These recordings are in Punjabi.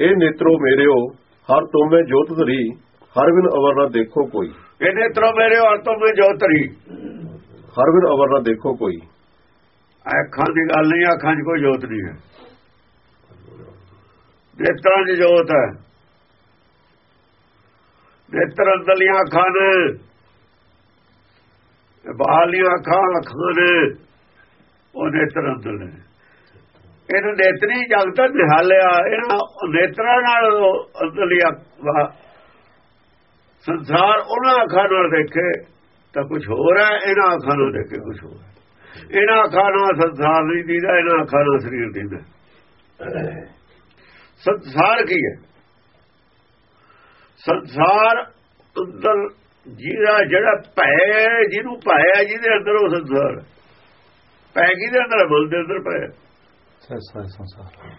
ਇਹ ਨੇਤਰੋ ਮੇਰਿਓ ਹਰ ਤੋਮੇ ਜੋਤ ਧਰੀ ਹਰ ਬਿਨ ਅਵਰ ਨਾ ਦੇਖੋ ਕੋਈ। ਇਹ ਨੇਤਰੋ ਮੇਰੇ ਔਰ ਤੋਂ ਮੈਂ ਜੋ ਤਰੀ ਹਰ ਬਿਨ ਅਵਰ ਨਾ ਦੇਖੋ ਕੋਈ। ਅੱਖਾਂ ਦੀ ਗੱਲ ਨਹੀਂ ਅੱਖਾਂ 'ਚ ਕੋਈ ਜੋਤ ਨਹੀਂ ਹੈ। ਨੇਤਰਾਂ 'ਚ ਜੋਤ ਹੈ। ਨੇਤਰ ਅੰਦਲੀਆਂ ਅੱਖਾਂ ਨੇ। ਬਾਹਰਲੀਆਂ ਅੱਖਾਂ ਅੱਖਾਂ ਨੇ। ਉਹ ਨੇਤਰ ਅੰਦਰ ਨੇ। ਇਹਨੂੰ ਨੇਤਰੀ ਜਗਤ ਨਿਹਾਲਿਆ ਇਹਨਾਂ ਨੇਤਰਾਂ ਨਾਲ ਉਹ ਸੰਸਾਰ ਉਹਨਾਂ ਅੱਖਾਂ ਨਾਲ ਦੇਖੇ ਤਾਂ ਕੁਝ ਹੋਰ ਹੈ, ਇਹਨਾਂ ਅੱਖਾਂ ਨਾਲ ਦੇਖੇ ਕੁਝ ਹੋਰ ਇਹਨਾਂ ਅੱਖਾਂ ਨਾਲ ਸੰਸਾਰ ਨਹੀਂ ਦੀਦਾ, ਇਹਨਾਂ ਅੱਖਾਂ ਨਾਲ ਸਰੀਰ ਦੀਦਾ। ਸੰਸਾਰ ਕੀ ਹੈ? ਸੰਸਾਰ ਅੰਦਰ ਜਿਹੜਾ ਜਿਹੜਾ ਭੈ ਜਿਹਨੂੰ ਪਾਇਆ ਜਿਹਦੇ ਅੰਦਰ ਉਹ ਸੰਸਾਰ ਪੈ ਭੈ ਕਿਹਦੇ ਅੰਦਰ ਹੈ? ਦੇ ਅੰਦਰ ਭੈ ਹੈ। ਸੈਸਾ ਸੰਸਾਰ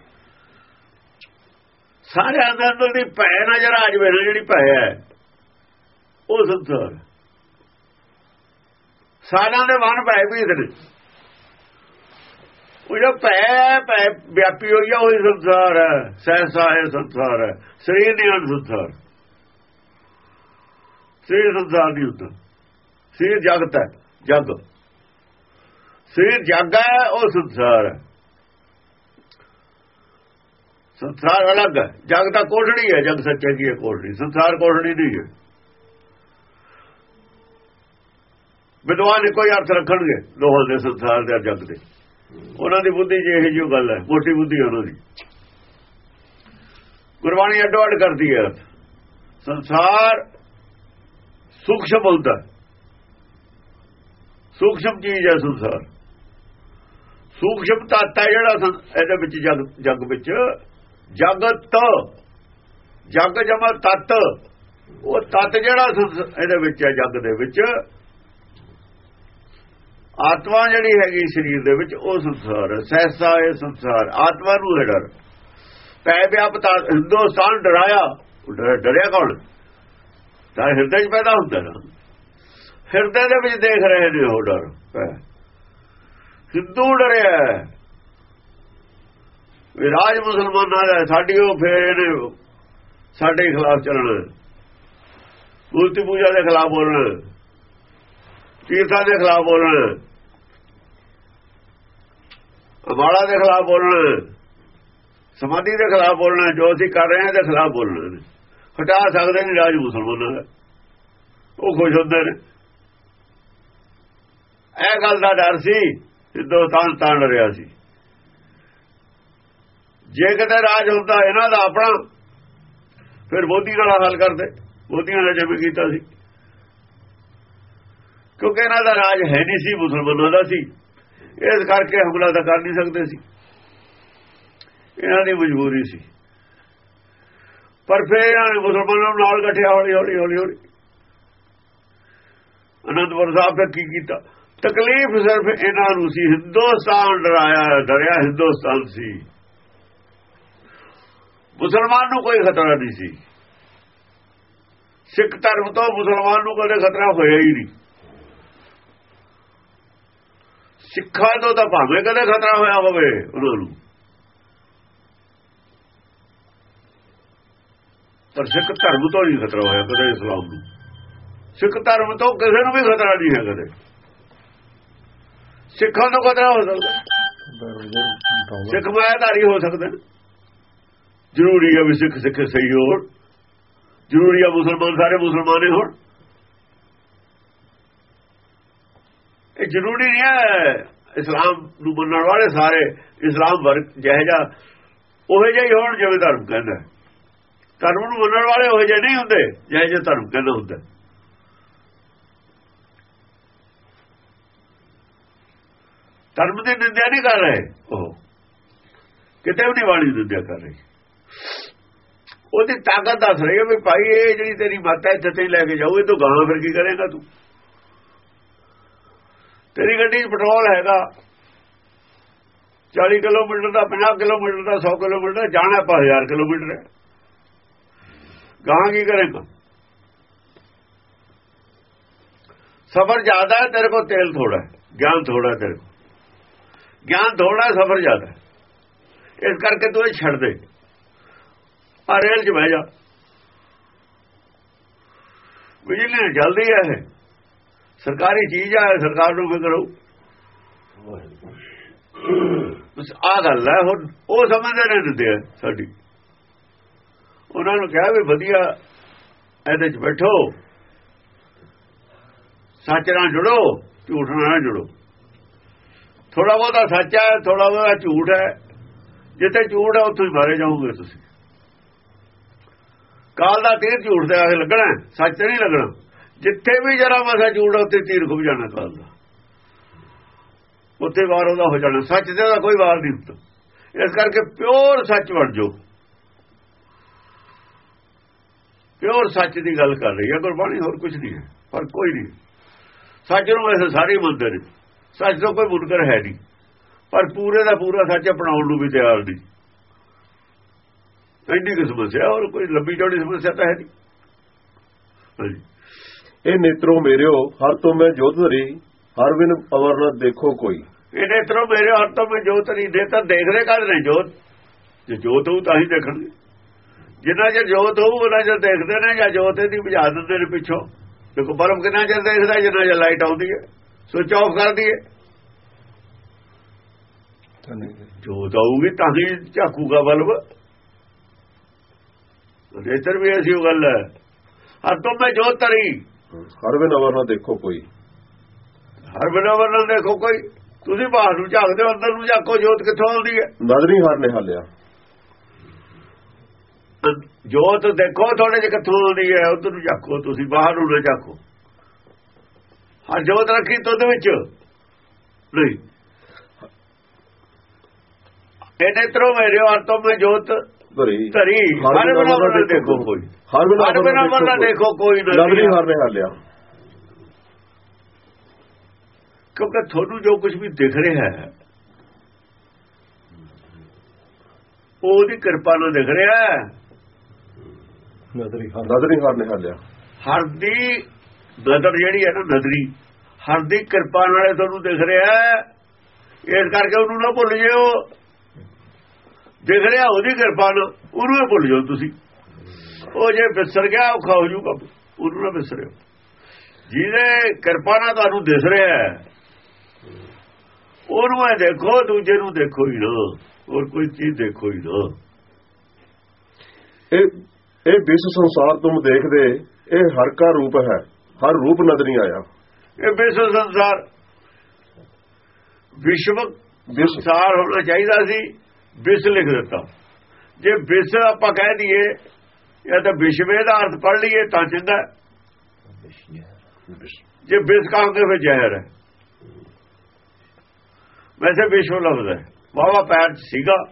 ਸਾਰੇ। ਅੰਦਰ ਦੀ ਭੈ ਨਜ਼ਰ ਆ ਜਵੇ ਨਾ ਜਿਹੜੀ ਭੈ ਹੈ ਉਹ ਸੰਸਾਰ ਹੈ। ਸਾਰਿਆਂ ਦੇ ਮਨ ਭੈ ਵੀ ਨੇ। ਉਹ ਜਿਹੜਾ ਭੈ ਹੈ, ਭੈ ਵਿਆਪੀ ਹੋਈ ਆ ਉਹੀ ਸੰਸਾਰ ਹੈ। ਸਹਿਸਾ ਹੈ ਸੰਸਾਰ ਹੈ। ਸਰੀਰ ਨਹੀਂ ਹਨ ਸੰਸਾਰ ਸਰੀਰ ਸੰਸਾਰ ਨਹੀਂ ਹੁੰਦਾ ਸਰੀਰ ਜਗਤ ਹੈ ਜਗ। ਸਰੀਰ ਜਗ ਹੈ ਉਹ ਸੰਸਾਰ ਹੈ। ਸੰਸਾਰ ਅਲੱਗ ਹੈ। ਜਗ ਤਾਂ ਕੋਠੜੀ ਹੈ, ਜਗ ਸੱਚੇ ਦੀ ਹੈ ਕੋਠੜੀ। ਸੰਸਾਰ ਕੋਠੜੀ ਨਹੀਂ ਹੈ। ਵਿਦਵਾਨ ਕੋਈ ਅਰਥ ਰੱਖਣਗੇ ਦੋਹਾਂ ਦੇ ਸੰਸਾਰ ਦੇ, ਜਗ ਦੇ। ਉਹਨਾਂ ਦੀ ਬੁੱਧੀ ਜੇ ਇਹੋ ਜਿਹੀ ਗੱਲ ਹੈ ਮੋਟੀ ਬੁੱਧੀ ਉਹਨਾਂ ਦੀ। ਗੁਰਬਾਣੀ ਅੱਡੋ ਅੱਡ ਕਰਦੀ ਹੈ ਅਰਥ। ਸੰਸਾਰ ਸੂਖਸ਼ਮ ਹੁੰਦਾ ਹੈ। ਸੂਖਸ਼ਮ ਚੀਜ਼ ਹੈ ਸੰਸਾਰ। ਸੂਖਸ਼ਮ ਤੱਤ ਹੈ ਜਿਹੜਾ ਇਹਦੇ ਵਿੱਚ ਜਗ ਜਗ ਵਿੱਚ ਜਗਤ, ਜਗ ਜਮਾ ਤਤ। ਉਹ ਤਤ ਜਿਹੜਾ ਇਹਦੇ ਵਿੱਚ ਹੈ, ਜਗ ਦੇ ਵਿੱਚ। ਆਤਮਾ ਜਿਹੜੀ ਹੈਗੀ ਸਰੀਰ ਦੇ ਵਿੱਚ, ਉਹ ਸੰਸਾਰ ਸਹਿਸਾ ਇਹ ਸੰਸਾਰ, ਆਤਮਾ ਨੂੰ ਹੈ ਡਰ ਪੈ ਵਿਆਪਤਾ, ਹਿੰਦੁਸਤਾਨ ਡਰਾਇਆ। ਡਰਿਆ ਕੌਣ? ਤਾਂ ਹਿਰਦੇ 'ਚ ਪੈਦਾ ਹੁੰਦਾ ਨਾ। ਹਿਰਦੇ ਦੇ ਵਿੱਚ ਦੇਖ ਰਹੇ ਨੇ ਉਹ ਡਰ ਪੈ ਹਿੰਦੂ ਡਰਿਆ। ਹੈ। ਰਾਜ ਮੁਸਲਮਾਨਾਂ ਦਾ ਹੈ, ਫੇਰ ਇਹਨੇ ਸਾਡੇ ਖਿਲਾਫ ਚੱਲਣਾ। ਮੂਰਤੀ ਪੂਜਾ ਦੇ ਖਿਲਾਫ ਬੋਲਣਾ। ਤੀਰਥਾਂ ਦੇ ਖਿਲਾਫ ਬੋਲਣਾ। ਅਬਾਲਾ ਦੇ ਖਿਲਾਫ ਬੋਲਣਾ। ਸਮਾਧੀ ਦੇ ਖਿਲਾਫ ਬੋਲਣਾ ਜੋ ਅਸੀਂ ਕਰ ਰਹੇ ਹਾਂ ਦੇ ਖਿਲਾਫ ਬੋਲਣਾ। ਹਟਾ ਸਕਦੇ ਨਹੀਂ ਰਾਜ ਮੁਸਲਮਾਨਾਂ ਦਾ। ਉਹ ਖੁਸ਼ ਹੁੰਦੇ ਨੇ। ਇਹ ਗੱਲ ਦਾ ਡਰ ਸੀ ਹਿੰਦੁਸਤਾਨ ਤਾਂ ਡਰਿਆ ਸੀ। ਜੇ ਕਿਤੇ ਰਾਜ ਹੁੰਦਾ ਇਹਨਾਂ ਦਾ ਆਪਣਾ, ਫਿਰ ਮੋਦੀ ਨਾਲ ਹੱਲ ਕਰਦੇ। ਮੋਦੀਆਂ ਨੇ ਜਿਵੇਂ ਕੀਤਾ ਸੀ। ਕਿਉਂਕਿ ਇਹਨਾਂ ਦਾ ਰਾਜ ਹੈ ਨਹੀਂ ਸੀ, ਮੁਸਲਮਾਨਾਂ ਦਾ ਸੀ। ਇਸ ਕਰਕੇ ਹਮਲਾ ਤਾਂ ਕਰ ਨਹੀਂ ਸਕਦੇ ਸੀ। ਇਹਨਾਂ ਦੀ ਮਜਬੂਰੀ ਸੀ। ਪਰ ਫਿਰ ਇਹਨਾਂ ਨੇ ਮੁਸਲਮਾਨਾਂ ਨੂੰ ਨਾਲ ਗੱਠਿਆ, ਹੌਲੀ ਹੌਲੀ ਹੌਲੀ ਹੌਲੀ। ਅਨੰਦਪੁਰ ਸਾਹਿਬ ਤੇ ਕੀ ਕੀਤਾ? ਤਕਲੀਫ ਸਿਰਫ ਇਹਨਾਂ ਨੂੰ ਸੀ। ਹਿੰਦੁਸਤਾਨ ਡਰਾਇਆ, ਡਰਿਆ ਹਿੰਦੁਸਤਾਨ ਸੀ। ਮੁਸਲਮਾਨ ਨੂੰ ਕੋਈ ਖਤਰਾ ਨਹੀਂ ਸੀ। ਸਿੱਖ ਧਰਮ ਤੋਂ ਮੁਸਲਮਾਨ ਨੂੰ ਕਦੇ ਖਤਰਾ ਹੋਇਆ ਹੀ ਨਹੀਂ। ਸਿੱਖਾਂ ਤੋਂ ਤਾਂ ਭਾਵੇਂ ਕਦੇ ਖਤਰਾ ਹੋਇਆ ਹੋਵੇ, ਉਹਨਾਂ ਨੂੰ। ਪਰ ਸਿੱਖ ਧਰਮ ਤੋਂ ਨਹੀਂ ਖਤਰਾ ਹੋਇਆ ਕਦੇ ਇਸਲਾਮ ਨੂੰ। ਸਿੱਖ ਧਰਮ ਤੋਂ ਕਿਸੇ ਨੂੰ ਵੀ ਖਤਰਾ ਨਹੀਂ ਹੈ ਕਦੇ। ਸਿੱਖਾਂ ਤੋਂ ਖਤਰਾ ਹੋ ਸਕਦਾ। ਸਿੱਖ ਮਾਇਆਧਾਰੀ ਹੋ ਸਕਦੇ ਜ਼ਰੂਰੀ ਹੈ ਵੀ ਸਿੱਖ ਸਿੱਖ ਸਹੀ ਹੋਣ ਜ਼ਰੂਰੀ ਹੈ ਮੁਸਲਮਾਨ ਸਾਰੇ ਮੁਸਲਮਾਨੇ ਹੋਣ ਇਹ ਜ਼ਰੂਰੀ ਨਹੀਂ ਹੈ ਇਸਲਾਮ ਨੂੰ ਮੰਨਣ ਵਾਲੇ ਸਾਰੇ ਇਸਲਾਮ ਵਰਗ ਜਿਹੇ ਜਾ ਉਹ ਜਿਹੇ ਹੀ ਹੋਣ ਜਿਵੇਂ ਧਰਮ ਕਹਿੰਦਾ ਹੈ। ਧਰਮ ਨੂੰ ਮੰਨਣ ਵਾਲੇ ਉਹ ਜਿਹੇ ਨਹੀਂ ਹੁੰਦੇ ਜਿਹੇ ਜੇ ਧਰਮ ਕਹਿੰਦਾ ਹੁੰਦਾ ਧਰਮ ਦੀ ਨਿੰਦਿਆ ਨਹੀਂ ਕਰ ਰਹੇ ਉਹ। ਕਿਤੇ ਵੀ ਨਹੀਂ ਵਾਲੀ ਨਿੰਦਿਆ ਕਰ ਰਹੇ। ਉਹਦੀ ਤਾਕਤ ਦੱਸ ਰਹੀ ਹੈ ਵੀ ਭਾਈ, ਇਹ ਜਿਹੜੀ ਤੇਰੀ ਮੱਤ ਹੈ, ਇੱਥੇ ਤੇ ਲੈ ਕੇ ਜਾਊ, ਇਹ ਤੋਂ ਗਾਹਾਂ ਫਿਰ ਕੀ ਕਰੇਗਾ ਤੂੰ? ਤੇਰੀ ਗੱਡੀ 'ਚ ਪੈਟਰੋਲ ਹੈਗਾ। 40 ਕਿਲੋਮੀਟਰ ਦਾ 50 ਕਿਲੋਮੀਟਰ ਦਾ 100 ਕਿਲੋਮੀਟਰ ਜਾਣਾ ਆਪਾਂ 1000 ਕਿਲੋਮੀਟਰ ਹੈ। ਗਾਹਾਂ ਕੀ ਕਰੇਗਾ? ਸਫ਼ਰ ਜ਼ਿਆਦਾ ਹੈ, ਤੇਰੇ ਕੋਲ ਤੇਲ ਥੋੜਾ ਹੈ, ਗਿਆਨ ਥੋੜਾ ਤੇਰੇ ਕੋਲ। ਗਿਆਨ ਥੋੜਾ ਸਫ਼ਰ ਜ਼ਿਆਦਾ ਇਸ ਕਰਕੇ ਤੂੰ ਇਹ ਛੱਡ ਦੇ। ਆ ਰੇਲ 'ਚ ਬਹਿ ਜਾ। ਬਿਜਲੀ ਜਲਦੀ ਹੈ ਇਹ। ਸਰਕਾਰੀ ਚੀਜ਼ ਆ, ਸਰਕਾਰ ਨੂੰ ਫਿਕਰ ਹੋਊ। ਬਸ ਆ ਗੱਲ ਹੈ ਹੁਣ ਉਹ ਸਮਝਦੇ ਨੇ ਦਿੰਦੇ ਆ ਸਾਡੀ। ਉਹਨਾਂ ਨੂੰ ਕਿਹਾ ਵੀ ਵਧੀਆ ਇਹਦੇ 'ਚ ਬੈਠੋ। ਸੱਚ ਨਾਲ ਜੁੜੋ, ਝੂਠ ਨਾਲ ਜੁੜੋ। ਥੋੜਾ ਬਹੁਤਾ ਸੱਚ ਹੈ ਥੋੜਾ ਬਹੁਤਾ ਝੂਠ ਹੈ ਜਿੱਥੇ ਝੂਠ ਹੈ ਉੱਥੇ ਹੀ ਮਾਰੇ ਜਾਓਗੇ ਤੁਸੀਂ। ਕਾਲ ਦਾ ਤੀਰ ਝੂਠ ਦੇ ਆਗੇ ਲੱਗਣਾ ਸੱਚ ਤੇ ਨਹੀਂ ਲੱਗਣਾ। ਜਿੱਥੇ ਵੀ ਜਰਾ ਮਸਾ ਝੂਠ ਹੈ, ਉੱਥੇ ਤੀਰ ਖੁੱਭ ਜਾਣਾ ਕਾਲ ਦਾ। ਉੱਥੇ ਵਾਰ ਉਹਦਾ ਹੋ ਜਾਣਾ ਸੱਚ ਤੇ ਉਹਦਾ ਕੋਈ ਵਾਰ ਨਹੀਂ ਹੁੰਦਾ। ਇਸ ਕਰਕੇ ਪਿਓਰ ਸੱਚ ਬਣ ਜਾਓ। ਪਿਓਰ ਸੱਚ ਦੀ ਗੱਲ ਕਰ ਰਹੀ ਹੈ ਗੁਰਬਾਣੀ ਹੋਰ ਕੁਝ ਨਹੀਂ ਹੈ ਪਰ ਕੋਈ ਨਹੀਂ। ਸੱਚ ਨੂੰ ਵੈਸੇ ਸਾਰੇ ਹੀ ਮੰਨਦੇ ਸੱਚ ਤੋਂ ਕੋਈ ਮੁਨਕਰ ਹੈ ਨਹੀਂ। ਪਰ ਪੂਰੇ ਦਾ ਪੂਰਾ ਸੱਚ ਅਪਣਾਉਣ ਨੂੰ ਵੀ ਤਿਆਰ ਨਹੀਂ। ਐਡੀ ਕਿ ਸਮੱਸਿਆ ਹੋਰ ਕੋਈ ਲੰਬੀ ਚੌੜੀ ਸਮੱਸਿਆ ਤਾਂ ਹੈ ਨਹੀਂ। ਇਹ ਨੇਤਰੋ ਮੇਰਿਓ ਹਰ ਤੋਂ ਮੈਂ ਜੋਤ ਧਰੀ ਹਰ ਬਿਨ ਅਵਰ ਨਾ ਦੇਖੋ ਕੋਈ। ਇਹਨੇ ਤਰ੍ਹਾਂ ਮੇਰੇ ਹੱਥ ਤੋਂ ਮੈਂ ਜੋਤ ਨਹੀਂ ਦੇ ਤਾਂ ਦੇਖਦੇ ਕਦ ਨਹੀਂ ਜੋਤ? ਜੇ ਜੋਤ ਹੋਊ ਤਾਂ ਹੀ ਦੇਖਣਗੇ। ਜਿੰਨਾ ਚਿਰ ਜੋਤ ਹੋਊ ਉਹਨਾਂ ਚਿਰ ਦੇਖਦੇ ਨੇ ਜਾਂ ਜੋਤ ਇਹਦੀ ਬੁਝਾ ਦਿੰਦੇ ਨੇ ਪਿੱਛੋਂ। ਦੇਖੋ ਬਲਬ ਕਿੰਨਾ ਚਿਰ ਦੇਖਦਾ ਜਿੰਨਾ ਚਿਰ ਲਾਈਟ ਆਉਂਦੀ ਹੈ। ਸੁਚ ਆਫ ਕਰ ਦਈਏ ਤਾਂ ਨਹੀਂ ਦੇ। ਜੋਤ ਆਊਗੀ ਤਾਂ ਹੀ ਝਾਕੂਗਾ ਬਲਬ। ਰੇਤਰ ਵੀ ਐਸੀ ਉਹ ਗੱਲ ਹੈ। ਹਰ ਤੋਂ ਮੈਂ ਜੋਤ ਤਰੀ ਹਰ ਬਿਨ ਅਵਰ ਨਾ ਦੇਖੋ ਕੋਈ। ਹਰ ਬਿਨਾਂ ਨਾਲ ਦੇਖੋ ਕੋਈ। ਤੁਸੀਂ ਬਾਹਰ ਨੂੰ ਝਾਕਦੇ ਹੋ ਅੰਦਰ ਨੂੰ ਝਾਕੋ ਜੋਤ ਕਿੱਥੋਂ ਆਉਂਦੀ ਹੈ? ਨਦਰੀ ਹਰ ਨੇ ਹਾਲਿਆ। ਜੋਤ ਦੇਖੋ ਥੋੜੇ ਜਿਹਾ ਕਿੱਥੋਂ ਆਉਂਦੀ ਹੈ ਉਧਰ ਨੂੰ ਝਾਕੋ ਤੁਸੀਂ ਬਾਹਰ ਨੂੰ ਨਾ ਝਾਕੋ। ਹਰ ਜੋਤ ਰੱਖੀ ਤੁਧ ਵਿੱਚ। ਨਹੀਂ। ਇਹ ਨੇਤਰੋ ਮੇਰੇ ਹਰ ਤੋਂ ਮੈਂ ਜੋਤ ਧਰੀ। ਧਰੀ। ਹਰ ਬਿਨ ਦੇਖੋ ਕੋਈ। ਹਰ ਬਿਨ ਨਾ ਦੇਖੋ ਕੋਈ। ਨਹੀਂ ਹਰ ਨੇ ਹਾਲਿਆ ਕਿਉਂਕਿ ਤੁਹਾਨੂੰ ਜੋ ਕੁਝ ਵੀ ਦਿਖ ਰਿਹਾ ਹੈ ਉਹ ਉਹਦੀ ਕਿਰਪਾ ਨਾਲ ਦਿਖ ਰਿਹਾ ਹੈ। ਨਦਰੀ ਹਰ ਨਦਰੀ ਹਰ ਨੇ ਹਾਲਿਆ ਹਰ ਦੀ ਨਜ਼ਰ ਜਿਹੜੀ ਹੈ ਨਾ ਨਜ਼ਰੀ ਹਰ ਦੀ ਕਿਰਪਾ ਨਾਲੇ ਤੁਹਾਨੂੰ ਦਿਖ ਰਿਹਾ ਹੈ। ਇਸ ਕਰਕੇ ਉਹਨੂੰ ਨਾ ਭੁੱਲ ਜਿਓ। ਦਿਖ ਰਿਹਾ ਉਹਦੀ ਕਿਰਪਾ ਨਾਲ ਉਹਨੂੰ ਹੀ ਭੁੱਲ ਜਾਓ ਤੁਸੀਂ। ਉਹ ਜੇ ਵਿਸਰ ਗਿਆ ਔਖਾ ਹੋ ਜਾਊਗਾ। ਉਹਨੂੰ ਨਾ ਵਿਸਰਿਓ। ਜਿਹਦੇ ਕਿਰਪਾ ਨਾਲ ਤੁਹਾਨੂੰ ਦਿਸ ਰਿਹਾ ਹੈ ਉਹਨੂੰ ਇਹ ਦੇਖੋ ਦੂਜੇ ਨੂੰ ਦੇਖੋ ਹੀ ਨਾ। ਹੋਰ ਕੋਈ ਚੀਜ਼ ਦੇਖੋ ਹੀ ਨਾ। ਇਹ ਇਹ ਵਿਸ਼ ਸੰਸਾਰ ਤੁਮ ਦੇਖਦੇ ਇਹ ਹਰ ਕਾ ਰੂਪ ਹੈ। ਹਰ ਰੂਪ ਨਦਰੀ ਆਇਆ। ਇਹ ਵਿਸ਼ਵ ਸੰਸਾਰ। ਵਿਸ਼ਵ ਵਿਸ਼ ਸੰਸਾਰ ਹੋਣਾ ਚਾਹੀਦਾ ਸੀ। ਵਿਸ਼ ਲਿਖ ਦਿੱਤਾ। ਜੇ ਵਿਸ਼ ਆਪਾਂ ਕਹਿ ਦਈਏ ਜਾਂ ਤਾਂ ਵਿਸ਼ਵੇ ਦਾ ਅਰਥ ਪੜ ਲਈਏ ਤਾਂ ਹੈ। ਜੇ ਵਿਸ਼ ਕਹਾਂਗੇ ਫਿਰ ਜ਼ਹਿਰ ਹੈ। ਵੈਸੇ ਵਿਸ਼ਵ ਲਫ਼ਜ਼ ਹੈ। ਵਾਵਾ ਪੈਰ ਸੀਗਾ।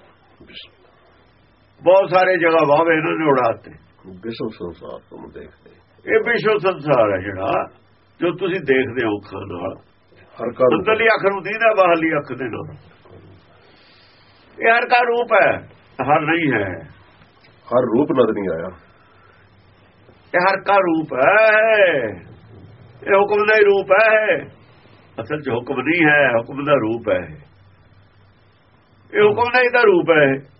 ਬਹੁਤ ਸਾਰੇ ਜਗ੍ਹਾ ਵਾਵੇ ਇਹਨਾਂ ਨੇ ਉਡਾਤੇ ਵਿਸ਼ ਸੰਸਾਰ ਤੁਮ ਦੇਖਦੇ। ਇਹ ਵਿਸ਼ਵ ਸੰਸਾਰ ਹੈ ਜਿਹੜਾ ਜੋ ਤੁਸੀਂ ਦੇਖਦੇ ਹੋ ਅੱਖਾਂ ਨਾਲ। ਹਰ ਕਾ ਰੂਪ ਅੰਦਰਲੀ ਅੱਖ ਨੂੰ ਦੀਦਾ ਬਾਹਰਲੀ ਅੱਖ ਦੇ ਨਾਲ। ਇਹ ਹਰ ਕਾ ਰੂਪ ਹੈ। ਹਰ ਨਹੀਂ ਹੈ। ਹਰ ਰੂਪ ਨਦਰੀ ਆਇਆ। ਇਹ ਹਰ ਕਾ ਰੂਪ ਹੈ। ਇਹ ਹੁਕਮ ਦਾ ਹੀ ਰੂਪ ਹੈ। ਅਸਲ 'ਚ ਹੁਕਮ ਨਹੀਂ ਹੈ ਹੁਕਮ ਦਾ ਰੂਪ ਹੈ। ਇਹ ਹੁਕਮ ਦਾ ਹੀ ਤਾਂ ਰੂਪ ਹੈ।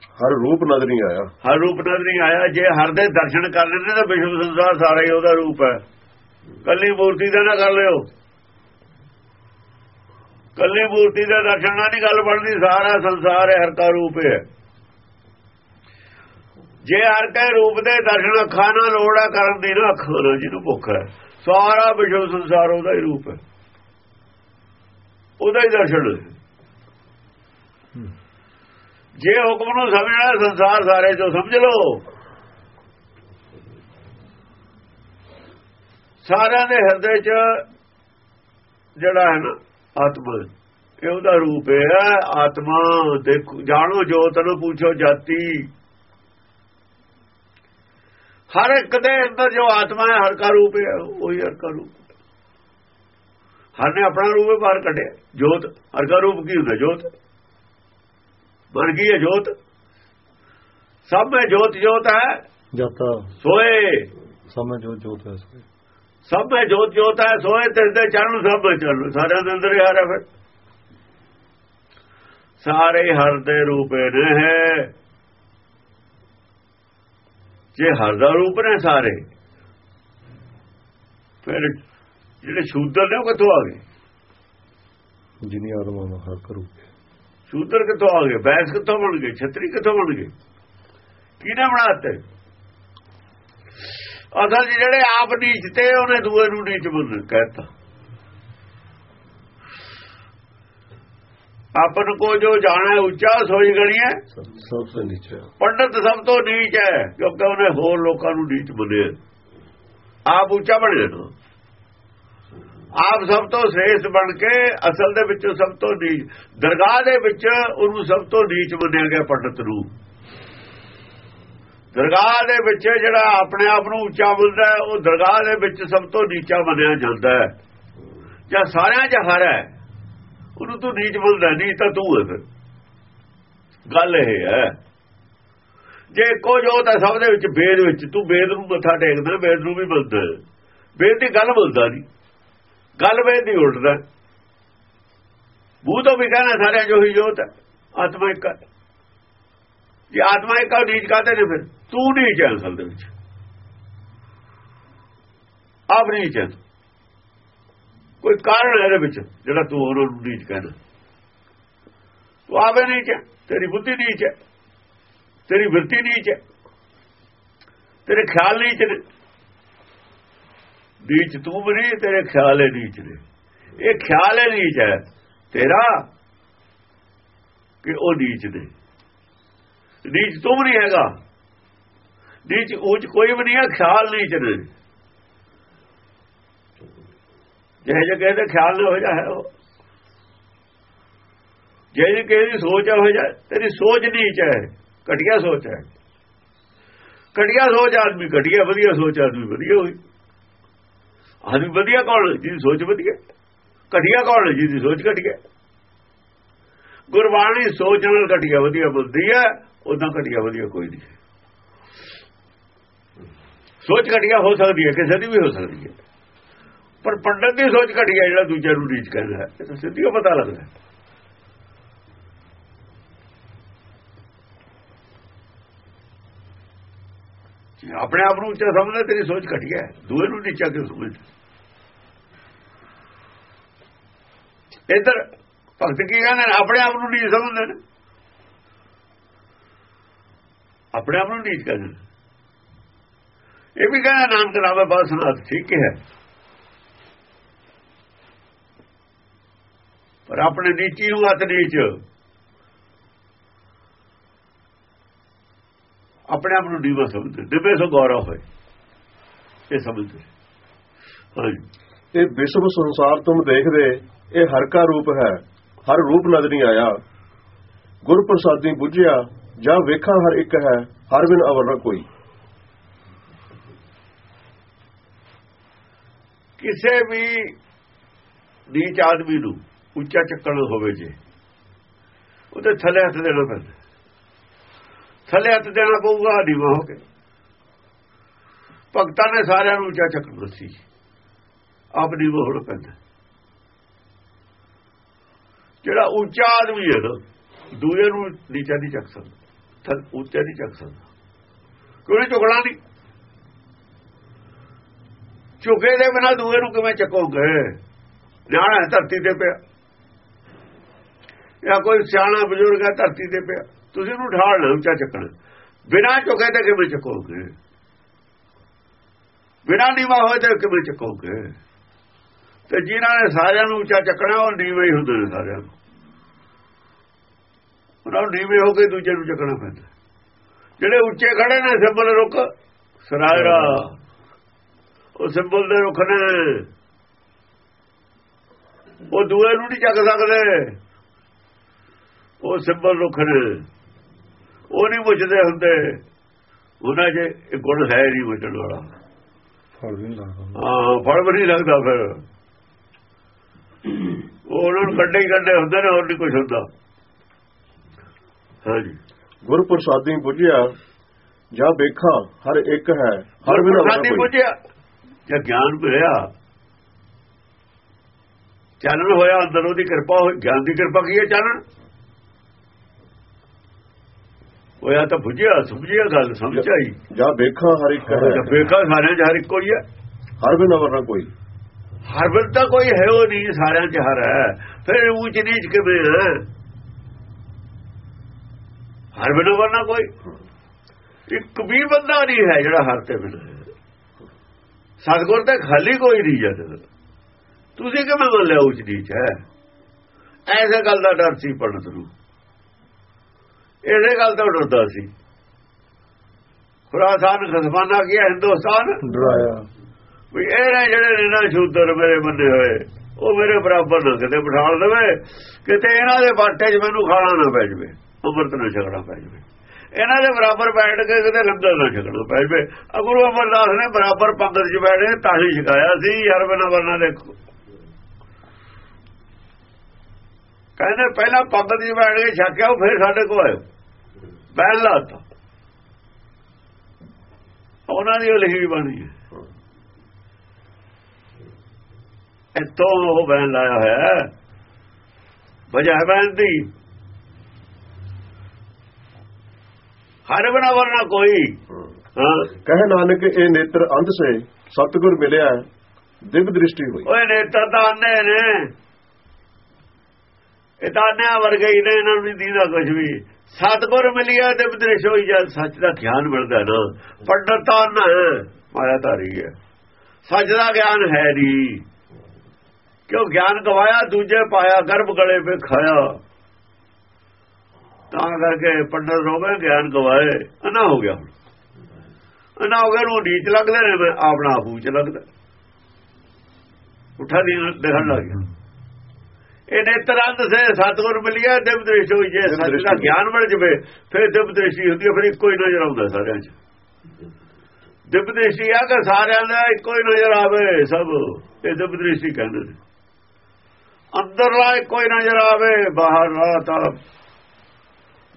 ਹਰ ਰੂਪ ਨਦਰੀ ਆਇਆ। ਹਰ ਰੂਪ ਨਜ਼ਰ ਨਹੀਂ ਆਇਆ। ਜੇ ਹਰ ਦੇ ਦਰਸ਼ਨ ਕਰ ਲੈਂਦੇ ਤਾਂ ਵਿਸ਼ਵ ਸੰਸਾਰ ਸਾਰਾ ਹੀ ਉਹਦਾ ਰੂਪ ਹੈ। ਕੱਲੀ ਮੂਰਤੀ ਦਾ ਨਾ ਕਰ ਲਿਓ। ਕੱਲੀ ਮੂਰਤੀ ਦੇ ਦਰਸ਼ਨ ਨਾਲ ਨਹੀਂ ਗੱਲ ਬਣਦੀ, ਸਾਰਾ ਸੰਸਾਰ ਹੈ ਹਰ ਕਾ ਰੂਪ ਹੈ। ਜੇ ਹਰ ਕਾ ਰੂਪ ਦੇ ਦਰਸ਼ਨ ਅੱਖਾਂ ਨਾਲ ਲੋੜਾ ਕਰਨ ਦੀ, ਨਾ ਅੱਖਾਂ ਨਾਲ ਜਿਹਨੂੰ ਭੁੱਖ ਹੈ। ਸਾਰਾ ਵਿਸ਼ਵ ਸੰਸਾਰ ਉਹਦਾ ਹੀ ਰੂਪ ਹੈ। ਉਹਦਾ ਹੀ ਦਰਸ਼ਨ ਜੇ ਹੁਕਮ ਨੂੰ ਸਮਝਣਾ ਸੰਸਾਰ ਸਾਰੇ ਜੋ ਸਮਝ ਲਓ। ਸਾਰਿਆਂ ਦੇ ਹਿਰਦੇ 'ਚ ਜਿਹੜਾ ਹੈ ਨਾ ਆਤਮਾ। ਇਹ ਉਹਦਾ ਰੂਪ ਹੈ ਆਤਮਾ। ਦੇਖੋ ਜਾਣੋ ਜੋਤ ਨੂੰ ਪੁੱਛੋ ਜਾਤੀ। ਹਰ ਇੱਕ ਦੇ ਅੰਦਰ ਜੋ ਆਤਮਾ ਹੈ ਹਰ ਕਾ ਰੂਪ ਹੈ ਉਹੀ ਹਰ ਕਾ ਰੂਪ। ਹਰ ਨੇ ਆਪਣਾ ਰੂਪ ਬਾਹਰ ਕੱਢਿਆ। ਜੋਤ ਹਰ ਕਾ ਰੂਪ ਕੀ ਹੁੰਦਾ? ਜੋਤ। ਬਣ ਗਈ ਹੈ? ਜੋਤ। ਸਭ में ਜੋਤ ਜੋਤ ਹੈ। ਜਾਤਾ ਸੋਏ। ਸਮਝ ਜੋ ਜੋਤ ਹੈ। ਸੋਏ ਸਭ में ਜੋਤ ਜੋਤ ਹੈ ਸੋਏ ਤੇ ਤੇ ਚਰਨ ਸਭ ਚਰਨ ਸਾਰਿਆਂ ਦੇ ਅੰਦਰ ਹੀ ਹਰ ਹੈ ਫਿਰ। ਸਾਰੇ ਹਰ ਦੇ ਰੂਪ ਨੇ। ਹੈ ਜੇ ਹਰ ਦਾ ਰੂਪ ਨੇ ਸਾਰੇ ਫਿਰ ਜਿਹੜੇ ਸ਼ੂਦਰ ਨੇ ਉਹ ਕਿੱਥੋਂ ਆ ਗਏ? ਜਿਨੀ ਆਤਮਾ ਨੂੰ ਹਰ ਕਰੂ ਸ਼ੂਦਰ ਕਿੱਥੋਂ ਆ ਗਏ? ਬੈਸ ਕਿੱਥੋਂ ਬਣ ਗਏ? ਛਤਰੀ ਕਿੱਥੋਂ ਬਣ ਗਏ? ਕਿਹਨੇ ਬਣਾਤੇ ਅਸਲ ਜਿਹੜੇ ਆਪ ਨੀਚ ਤੇ ਉਹਨੇ ਦੂਏ ਨੂੰ ਨੀਚ ਬਣ ਕਹਿਤਾ। ਆਪਨ ਕੋ ਜੋ ਜਾਣਾ ਉੱਚਾ ਸੋਈ ਗਣੀਏ ਸਭ ਤੋਂ ਨੀਚੇ ਪੰਡਤ ਸਭ ਤੋਂ ਨੀਚ ਹੈ ਕਿਉਂਕਿ ਉਹਨੇ ਹੋਰ ਲੋਕਾਂ ਨੂੰ ਨੀਚ ਮੰਨਿਆ ਆਪ ਉੱਚਾ ਬਣਿਆ ਨਾ। ਆਪ ਸਭ ਤੋਂ ਸ੍ਰੇਸ਼ਟ ਬਣ ਕੇ ਅਸਲ ਦੇ ਵਿੱਚ ਸਭ ਤੋਂ ਨੀਚ ਦਰਗਾਹ ਦੇ ਵਿੱਚ ਉਹਨੂੰ ਸਭ ਤੋਂ ਨੀਚ ਮੰਨਿਆ ਗਿਆ ਪੰਡਤ ਨੂੰ। ਦਰਗਾਹ ਦੇ ਵਿੱਚ ਜਿਹੜਾ ਆਪਣੇ ਆਪ ਨੂੰ ਉੱਚਾ ਮੰਨਦਾ ਉਹ ਦਰਗਾਹ ਦੇ ਵਿੱਚ ਸਭ ਤੋਂ ਨੀਚਾ ਮੰਨਿਆ ਜਾਂਦਾ ਹੈ। ਜਾਂ ਸਾਰਿਆਂ 'ਚ ਹਰ ਹੈ। ਉਹਨੂੰ ਤੂੰ ਨੀਚ ਮੰਨਦਾ ਨਹੀਂ ਤਾਂ ਤੂੰ ਹੈ ਫਿਰ। ਗੱਲ ਇਹ ਹੈ, ਜੇ ਇੱਕੋ ਜੋਤ ਹੈ ਸਭ ਦੇ ਵਿੱਚ ਵੇਦ ਵਿੱਚ, ਤੂੰ ਵੇਦ ਨੂੰ ਮੱਥਾ ਟੇਕਦਾ ਵੇਦ ਨੂੰ ਵੀ ਮੰਨਦਾ ਵੇਦ ਦੀ ਗੱਲ ਮੰਨਦਾ ਨਹੀਂ। ਗੱਲ ਵੇਦ ਦੀ ਉਲਟਦਾ ਬੂਹ ਤੋਂ ਵੀ ਕਹਿਣਾ ਸਾਰਿਆਂ ਜੋ ਹੀ ਜੋਤ ਹੈ। ਆਤਮਾ ਇੱਕ ਹੈ। ਜੇ ਆਤਮਾ ਇੱਕ ਹੈ ਨੀਚ ਕਾਤੇ ਨੇ ਫਿਰ ਤੂੰ ਨੀਚ ਹੈ ਅਸਲ ਦੇ ਵਿੱਚ। ਆਪ ਨੀਚ ਹੈ ਕੋਈ ਕਾਰਨ ਹੈ ਇਹਦੇ ਵਿੱਚ ਜਿਹੜਾ ਤੂੰ ਉਹਨਾਂ ਨੂੰ ਨੀਚ ਕਹਿੰਦਾ ਤੂੰ ਆਪੇ ਨੀਚ ਹੈ, ਤੇਰੀ ਬੁੱਧੀ ਨੀਚ ਹੈ, ਤੇਰੀ ਵਰਤੀ ਨੀਚ ਹੈ, ਤੇਰੇ ਖਿਆਲ ਨੀਚ ਨੇ। ਨੀਚ ਤੂੰ ਵੀ ਨਹੀਂ, ਤੇਰੇ ਖਿਆਲ ਹੈ ਨੀਚ ਨੇ। ਇਹ ਖਿਆਲ ਹੈ ਨੀਚ ਹੈ ਤੇਰਾ ਕਿ ਉਹ ਨੀਚ ਨੇ। ਨੀਚ ਤੂੰ ਵੀ ਨਹੀਂ ਹੈਗਾ। ਨੀਚ ਉੱਚ ਕੋਈ ਵੀ ਨਹੀਂ ਹੈ, ਖਿਆਲ ਨੀਚ ਨੇ ਜਿਹੇ ਜੇ ਕਹਿੰਦੇ ਖਿਆਲ ਨਾ ਹੋ ਜਾ ਹੈ ਉਹ। ਜੇ ਜੇ ਕਿਸੇ ਦੀ ਸੋਚ ਹੋ ਜਾ। ਤੇਰੀ ਸੋਚ ਨੀਚ ਹੈ। ਘਟੀਆ ਸੋਚ ਹੈ। ਘਟੀਆ ਸੋਚ ਆਦਮੀ, ਘਟੀਆ ਵਧੀਆ ਸੋਚ ਆਦਮੀ ਵਧੀਆ ਹੋਈ। ਆਦਮੀ ਵਧੀਆ ਕੌਣ ਜਿਹਦੀ ਸੋਚ ਵਧੀਆ। ਘਟੀਆ ਕੌਣ ਜਿਹਦੀ ਸੋਚ ਘਟੀਆ। ਗੁਰਬਾਣੀ ਸੋਚ ਨਾਲ ਘਟੀਆ ਵਧੀਆ ਬੁੱਧੀ ਹੈ ਉਦਾਂ ਘਟੀਆ ਵਧੀਆ ਕੋਈ ਨਹੀਂ। ਸੋਚ ਘਟੀਆ ਹੋ ਸਕਦੀ ਹੈ, ਕਿਸੇ ਦੀ ਵੀ ਹੋ ਸਕਦੀ ਹੈ। ਪਰ ਪੰਡਤ ਦੀ ਸੋਚ ਘਟੀਆ ਜਿਹੜਾ ਦੂਜੇ ਨੂੰ ਨੀਚ ਕਹਿੰਦਾ ਇਹ ਤਾਂ ਸਿੱਧੀ ਓ ਪਤਾ ਲੱਗਦਾ ਜੇ ਆਪਣੇ ਆਪ ਨੂੰ ਉੱਚਾ ਸਮਝਦਾ, ਤੇਰੀ ਸੋਚ ਘਟੀਆ ਦੂਏ ਨੂੰ ਨੀਚਾ ਕਿਉਂ ਸਮਝਦਾ? ਇੱਧਰ ਭਗਤ ਕੀ ਕਹਿੰਦੇ ਨੇ? ਆਪਣੇ ਆਪ ਨੂੰ ਨਹੀਂ ਸਮਝਦੇ ਨੇ। ਆਪਣੇ ਆਪ ਨੂੰ ਨਹੀਂ ਕਹਿੰਦੇ ਨੇ। ਇਹ ਵੀ ਕਹਿੰਦਾ ਨਾਨਕ ਨਾਮੇ ਬਾਦ ਸੁਨਾਤ ਠੀਕ ਹੈ। ਪਰ ਆਪਣੇ ਨੀਚੀ ਨੂੰ ਹੱਥ ਨੀਚ। ਆਪਣੇ ਆਪ ਨੂੰ ਡੀਵਾ ਸਮਝਦੇ। ਦਿਵੇ ਸੋ ਗੌਰਵ ਹੋਏ। ਇਹ ਸਮਝਦੇ ਹਾਂਜੀ। ਇਹ ਵਿਸ਼ਵ ਸੰਸਾਰ ਤੁਮ ਦੇਖਦੇ, ਇਹ ਹਰ ਕਾ ਰੂਪ ਹੈ। ਹਰ ਰੂਪ ਨਜ਼ਰ ਆਇਆ। ਗੁਰ ਪ੍ਰਸਾਦੀ ਬੁੱਝਿਆ, ਜਾਂ ਵੇਖਾਂ ਹਰ ਇੱਕ ਹੈ, ਹਰ ਬਿਨ ਅਵਰ ਨ ਕੋਈ। ਕਿਸੇ ਵੀ ਨੀਚ ਆਦਮੀ ਨੂੰ ਉੱਚਾ ਚੱਕਣ ਹੋਵੇ ਜੇ, ਉਹਦੇ ਥੱਲੇ ਹੱਥ ਦੇਣਾ ਪੈਂਦਾ। ਥੱਲੇ ਹੱਥ ਦੇਣਾ ਪਊਗਾ ਨੀਵਾਂ ਹੋ ਕੇ। ਭਗਤਾਂ ਨੇ ਸਾਰਿਆਂ ਨੂੰ ਉੱਚਾ ਚੱਕਣਾ ਸੀ ਆਪ ਨੀਵਾਂ ਹੋਣਾ ਪੈਂਦਾ। ਜਿਹੜਾ ਉੱਚਾ ਆਦਮੀ ਹੈ ਨਾ, ਦੂਜੇ ਨੂੰ ਨੀਚਾ ਨਹੀਂ ਚੱਕ ਸਕਦਾ, ਥੱਲੇ ਉੱਚਾ ਨਹੀਂ ਚੱਕ ਸਕਦਾ। ਕੋਈ ਝੁਕਣਾ ਨਹੀਂ। ਝੁਕੇ ਦੇ ਬਿਨਾ ਦੂਏ ਨੂੰ ਕਿਵੇਂ ਚੱਕੋਗੇ? ਨਿਆਣਾ ਧਰਤੀ ਤੇ ਪਿਆ। ਜਾਂ ਕੋਈ ਸਿਆਣਾ ਬਜ਼ੁਰਗ ਹੈ ਧਰਤੀ ਤੇ ਪਿਆ। ਤੁਸੀਂ ਉਹਨੂੰ ਢਾਲ ਨਾ ਉੱਚਾ ਚੱਕਣਾ। ਬਿਨਾ ਝੁਕੇ ਤੇ ਕਿਵੇਂ ਚੱਕੋਗੇ? ਬਿਨਾ ਨੀਵਾ ਹੋਏ ਤੇ ਕਿਵੇਂ ਚੱਕੋਗੇ? ਤੇ ਜਿਨ੍ਹਾਂ ਨੇ ਸਾਰਿਆਂ ਨੂੰ ਉੱਚਾ ਚੱਕਣਾ ਉਹ ਨੀਵੇਂ ਹੀ ਹੁੰਦੇ ਨੇ ਸਾਰਿਆਂ ਨੂੰ। ਉਹਨਾਂ ਨੂੰ ਨੀਵੇਂ ਹੋ ਕੇ ਦੂਜੇ ਨੂੰ ਚੱਕਣਾ ਪੈਂਦਾ। ਜਿਹੜੇ ਉੱਚੇ ਖੜੇ ਨੇ ਸਿੰਬਲ ਰੁਕ ਸਰਾਇਰਾ। ਉਹ ਸਿੰਬਲ ਦੇ ਰੁੱਖ ਨੇ। ਉਹ ਦੂਏ ਨੂੰ ਨਹੀਂ ਚੱਕ ਸਕਦੇ। ਉਹ ਸਿੰਬਲ ਰੁੱਖ ਨੇ। ਉਹ ਨਹੀਂ ਮੁੱਝਦੇ ਹੁੰਦੇ। ਉਹਨਾਂ 'ਚ ਇਹ ਗੁਣ ਹੈ ਨਹੀਂ ਮੁੱਝਣ ਵਾਲਾ। ਫਲ ਵੀ ਨਹੀਂ ਲੱਗਦਾ। ਹਾਂ ਫਲ ਵੀ ਨਹੀਂ ਲੱਗਦਾ ਫਿਰ। ਉਹ ਉਹਨਾਂ ਨੂੰ ਕੱਢੇ ਹੀ ਕੱਢੇ ਹੁੰਦੇ ਨੇ ਹੋਰ ਨਹੀਂ ਕੁਝ ਹੁੰਦਾ। ਹਾਂਜੀ। ਗੁਰ ਪ੍ਰਸਾਦੀ ਬੁੱਝਿਆ ਜਾਂ ਵੇਖਾਂ ਹਰ ਇੱਕ ਹੈ ਹਰ ਬਿਨ ਪ੍ਰਸਾਦੀ ਕੋਈ। ਪੁੱਜਿਆ ਜੇ ਗਿਆਨ ਮਿਲਿਆ ਚਾਨਣ ਹੋਇਆ ਅੰਦਰ ਉਹਦੀ ਕਿਰਪਾ ਹੋਈ ਗਿਆਨ ਦੀ ਕਿਰਪਾ ਕੀ ਹੈ ਚਾਨਣ? ਹੋਇਆ ਤਾਂ ਬੁਝਿਆ ਸਮਝਿਆ ਗੱਲ ਸਮਝ ਆਈ। ਜਾਂ ਵੇਖਾਂ ਹਰ ਇੱਕ ਹੈ। ਵੇਖਾ ਸਾਰਿਆਂ 'ਚ ਹਰ ਇੱਕੋ ਹੀ ਹੈ। ਹਰ ਬਿਨ ਵਰਨਾ ਕੋਈ। ਹਰ ਤਾਂ ਕੋਈ ਹੈ ਉਹ ਨਹੀਂ, ਸਾਰਿਆਂ 'ਚ ਹਰ ਹੈ। ਫਿਰ ਉੱਚ ਨੀਚ ਕਿਵੇਂ ਹੈ? ਹਰ ਵੇਲੇ ਵਰਨਾ ਕੋਈ? ਇੱਕ ਵੀ ਬੰਦਾ ਨਹੀਂ ਹੈ ਜਿਹੜਾ ਹਰ ਤੇ ਬਿਨਾਂ ਹੈ ਸਤਗੁਰ ਤੇ ਖਾਲੀ ਕੋਈ ਨਹੀਂ ਜਦ। ਤੁਸੀਂ ਕਿਵੇਂ ਮੰਨ ਲਿਆ ਉੱਚ ਨੀਚ ਹੈ? ਐਸੇ ਗੱਲ ਦਾ ਡਰ ਸੀ ਪੰਡਤ ਨੂੰ। ਇਹਦੇ ਗੱਲ ਤੋਂ ਡਰਦਾ ਸੀ। ਖੁਰਾਸਾਨ ਖਸਮਾਨਾ ਕੀ ਹਿੰਦੁਸਤਾਨ? ਡਰਾਇਆ। ਵੀ ਇਹ ਨੇ ਜਿਹੜੇ ਨੇ ਨਾ ਸ਼ੂਦਰ ਮੇਰੇ ਬੰਦੇ ਹੋਏ, ਉਹ ਮੇਰੇ ਬਰਾਬਰ ਨਾ, ਕਿਤੇ ਬਿਠਾਲ ਦੇਵੇ, ਕਿਤੇ ਇਹਨਾਂ ਦੇ ਬਾਟੇ 'ਚ ਮੈਨੂੰ ਖਾਣਾ ਨਾ ਪੈ ਜਵੇ, ਅੰਮ੍ਰਿਤ ਨਾ ਛਕਣਾ ਪੈ ਜਵੇ। ਇਹਨਾਂ ਦੇ ਬਰਾਬਰ ਬੈਠ ਕੇ ਕਿਤੇ ਲੰਗਰ ਨਾ ਛਕਣਾ ਪੈ ਜਵੇ। ਗੁਰੂ ਅਮਰਦਾਸ ਨੇ ਬਰਾਬਰ ਪੰਗਤ 'ਚ ਬੈਠੇ ਤਾਂ ਹੀ ਛਕਾਇਆ ਸੀ, ਯਾਰ ਬਿਨਾ ਵਰਨਾ ਦੇਖੋ। ਕਹਿੰਦੇ ਪਹਿਲਾਂ ਪੰਗਤ 'ਚ ਬੈਠ ਕੇ ਛਕਿਆ, ਉਹ ਫਿਰ ਸਾਡੇ ਕੋਲ ਆਇਓ ਬੈਲ ਲਾਤਾ ਉਹਨਾਂ ਦੀ ਉਹ ਲਿਖੀ ਬਣੀ ਹੈ ਇਤੋਂ ਉਹ ਬੈਨ ਲਾਇਆ ਹੋਇਆ ਹੈ। ਵਜ੍ਹਾ ਬੈਨ ਦੀ। ਹਰ ਬਣਾ ਵਰਨਾ ਕੋਈ। ਹਾਂ। ਕਹੇ ਨਾਨਕ ਇਹ ਨੇਤਰ ਅੰਧ ਸੇ ਸਤਗੁਰ ਮਿਲਿਆ ਦਿਵ ਦ੍ਰਿਸ਼ਟੀ ਹੋਈ। ਓਏ ਨੇਤਾ ਤਾਂ ਅੰਨੇ ਨੇ। ਇਹ ਤਾਂ ਅੰਨਿਆਂ ਵਰਗੇ ਹੀ ਨੇ ਇਹਨਾਂ ਨੂੰ ਦੀਦਾ ਕੁਝ ਵੀ। ਸਤਗੁਰ ਮਿਲਿਆ ਤੇ ਵਿਦੇਸ਼ ਹੋਈ ਜਦ ਸੱਚ ਦਾ ਗਿਆਨ ਮਿਲਦਾ ਨਾ। ਪੰਡਤ ਤਾਂ ਹੈ। ਮਾਇਆ ਧਾਰੀ ਹੈ। ਸੱਚ ਦਾ ਗਿਆਨ ਹੈ ਨਹੀਂ। ਕਿਉਂ ਗਿਆਨ ਗਵਾਇਆ ਦੂਜੇ ਪਾਇਆ ਗਰਭ ਗਲੇ 'ਤੇ ਖਾਇਆ। ਤਾਂ ਕਰਕੇ ਪੰਡਤ ਰੋਵੇ ਗਿਆਨ ਗਵਾਏ। ਅਨਾ ਹੋ ਗਿਆ ਅਨਾ ਹੋ ਗਿਆ ਨੂੰ ਨੀਚ ਲੱਗਦੇ ਨੇ ਆਪਣਾ ਆਪ ਉੱਚ ਲੱਗਦਾ। ਉਠਾ ਦੀ ਦੇਖਣ ਲੱਗ ਗਿਆ। ਇਹ ਨੇਤਰੰਦ ਸੇ ਸਤਗੁਰ ਮਿਲਿਆ ਦਿਵ ਦ੍ਰਿਸ਼ ਹੋਈ ਜੇ ਸੱਚ ਦਾ ਗਿਆਨ ਮਿਲ ਜਵੇ ਫਿਰ ਦਿਵ ਦ੍ਰਿਸ਼ੀ ਹੁੰਦੀ ਹੈ ਫਿਰ ਇੱਕੋ ਹੀ ਨਜ਼ਰ ਆਉਂਦਾ ਸਾਰਿਆਂ 'ਚ। ਦਿਵ ਦ੍ਰਿਸ਼ੀ ਆ ਕਿ ਸਾਰਿਆਂ ਦਾ ਇੱਕੋ ਹੀ ਨਜ਼ਰ ਆਵੇ ਸਭ। ਇਹ ਦਿਵ ਦ੍ਰਿਸ਼ੀ ਕਹਿੰਦੇ ਨੇ। ਅੰਦਰਲਾ ਇੱਕੋ ਹੀ ਨਜ਼ਰ ਆਵੇ, ਬਾਹਰ ਲਾ ਤਾਂ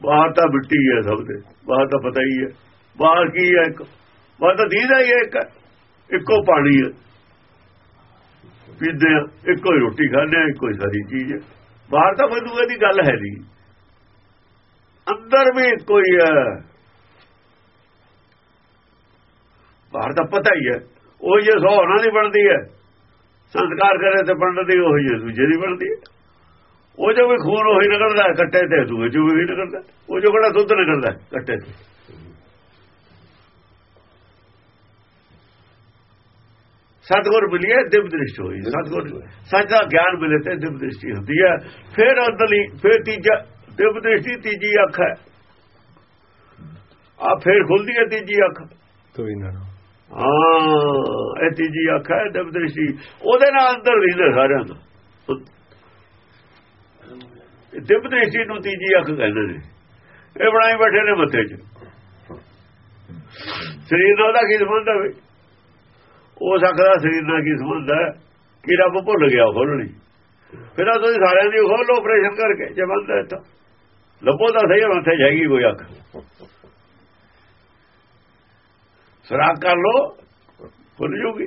ਬਾਹਰ ਤਾਂ ਮਿੱਟੀ ਹੈ ਸਭ ਦੇ, ਬਾਹਰ ਤਾਂ ਪਤਾ ਹੀ ਹੈ। ਬਾਹਰ ਕੀ ਹੈ ਇੱਕ? ਬਾਹਰ ਤਾਂ ਦੀਦਾ ਹੀ ਹੈ ਇੱਕ। ਇੱਕੋ ਪਾਣੀ ਹੈ। ਪੀਂਦੇ ਆ ਇੱਕੋ ਹੀ ਰੋਟੀ ਖਾਂਦੇ ਆ ਇੱਕੋ ਹੀ ਸਾਰੀ ਚੀਜ਼ ਹੈ। ਬਾਹਰ ਤਾਂ ਕੋਈ ਦੂਏ ਦੀ ਗੱਲ ਹੈ ਨਹੀਂ। ਅੰਦਰ ਵੀ ਇੱਕੋ ਹੀ। ਹੈ ਬਾਹਰ ਤਾਂ ਪਤਾ ਹੀ ਹੈ। ਉਹ ਜੇ ਸੌ ਉਹਨਾਂ ਦੀ ਬਣਦੀ ਹੈ। ਸੰਸਕਾਰ ਕਰੇ ਤੇ ਪੰਡਤ ਦੀ ਉਹ ਜੇ ਦੂਜੇ ਦੀ ਬਣਦੀ ਹੈ। ਉਹ ਜੋ ਵੀ ਖੂਨ ਉਹੀ ਨਿਕਲਦਾ ਹੈ, ਕੱਟੇ ਤੇ ਦੂਏ ਜੋ ਵੀ ਨਿਕਲਦਾ ਉਹ ਜੋ ਕਿਹੜਾ ਦੁੱਧ ਨਿਕਲਦਾ ਹੈ, ਕੱਟੇ ਤੇ। ਸਤਗੁਰ ਮਿਲਿਆ ਦਿਵ ਦ੍ਰਿਸ਼ਟ ਹੋਈ। ਸਤਗੁਰ ਸੱਚ ਦਾ ਗਿਆਨ ਮਿਲੇ ਤੇ ਦਿਵ ਦ੍ਰਿਸ਼ਟੀ ਹੁੰਦੀ ਹੈ। ਫਿਰ ਅੰਦਰਲੀ ਫਿਰ ਤੀਜਾ ਦਿਵ ਦ੍ਰਿਸ਼ਟੀ ਤੀਜੀ ਅੱਖ ਹੈ। ਆ ਫਿਰ ਖੁੱਲਦੀ ਹੈ ਤੀਜੀ ਅੱਖ। ਤੋਈ ਨਾ ਹਾਂ, ਇਹ ਤੀਜੀ ਅੱਖ ਹੈ ਦਿਵ ਦ੍ਰਿਸ਼ਟੀ ਉਹਦੇ ਨਾਲ ਅੰਦਰ ਦਿਖਦਾ ਸਾਰਿਆਂ ਦਾ। ਦਿਵ ਦ੍ਰਿਸ਼ਟੀ ਨੂੰ ਤੀਜੀ ਅੱਖ ਕਹਿੰਦੇ ਨੇ। ਇਹ ਬਣਾਈ ਬੈਠੇ ਨੇ ਮੱਥੇ 'ਚ। ਸਰੀਰ ਨਾਲ ਦਾ ਕੀ ਸੰਬੰਧ ਹੈ ਬਈ? ਉਹ ਸਕਦਾ ਸਰੀਰ ਨਾਲ ਕੀ ਸੰਬੰਧ ਹੈ? ਕਿ ਰੱਬ ਭੁੱਲ ਗਿਆ ਖੋਲਣੀ ਫਿਰ ਆ ਤੁਸੀਂ ਸਾਰਿਆਂ ਦੀ ਖੋਲੋ ਆਪਰੇਸ਼ਨ ਕਰਕੇ, ਜੇ ਬੰਦ ਹੈ ਤਾਂ। ਲੱਭੋ ਤਾਂ ਸਹੀ ਮੱਥੇ ਜਾਏਗੀ ਕੋਈ ਅੱਖ। ਸੁਰਾਖ ਕਰ ਲੋ ਖੁੱਲ ਜੂਗੀ।